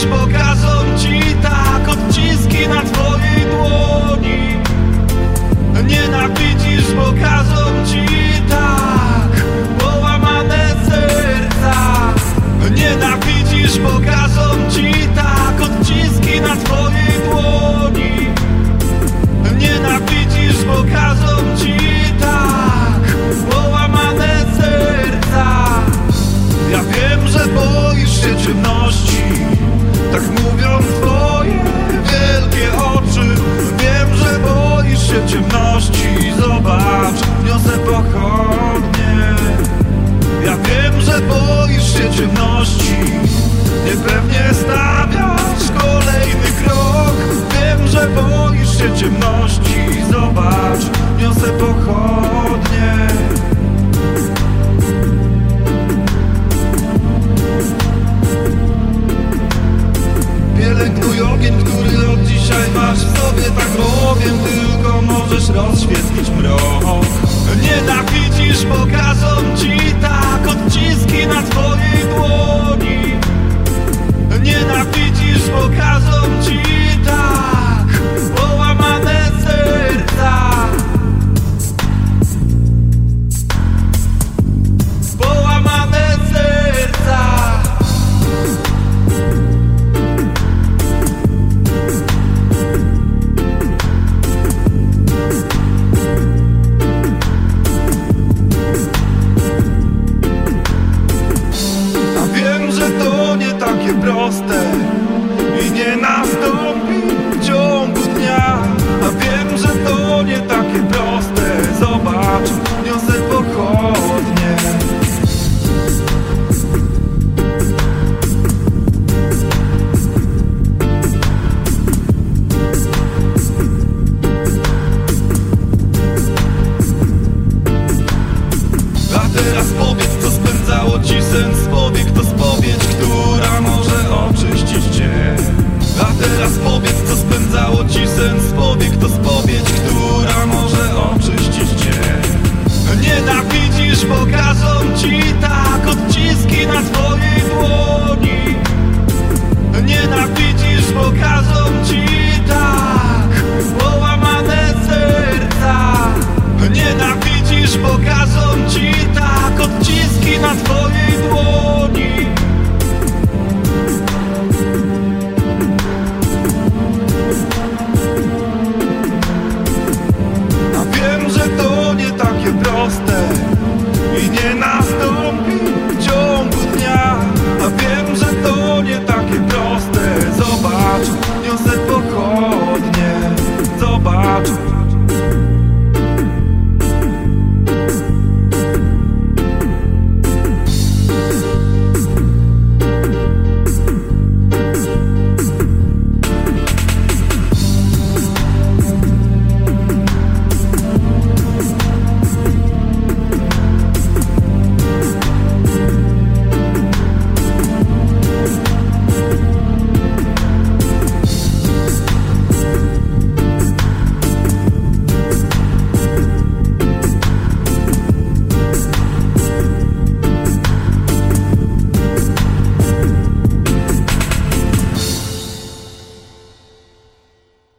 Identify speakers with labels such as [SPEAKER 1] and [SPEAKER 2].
[SPEAKER 1] Dziś pokażą ci tak odciski na twojej dłoni. Nienawidzisz, pokażą ci tak połamane serca. Nienawidzisz, pokażą ci tak odciski na twojej dłoni. Nienawidzisz, pokażą ci tak połamane serca. Ja wiem, że boisz się ciemności tak mówią twoje wielkie oczy. Wiem, że boisz się ciemności. Zobacz, niosę pochodnie. Ja wiem, że boisz się ciemności. Możesz rozświetlić mrok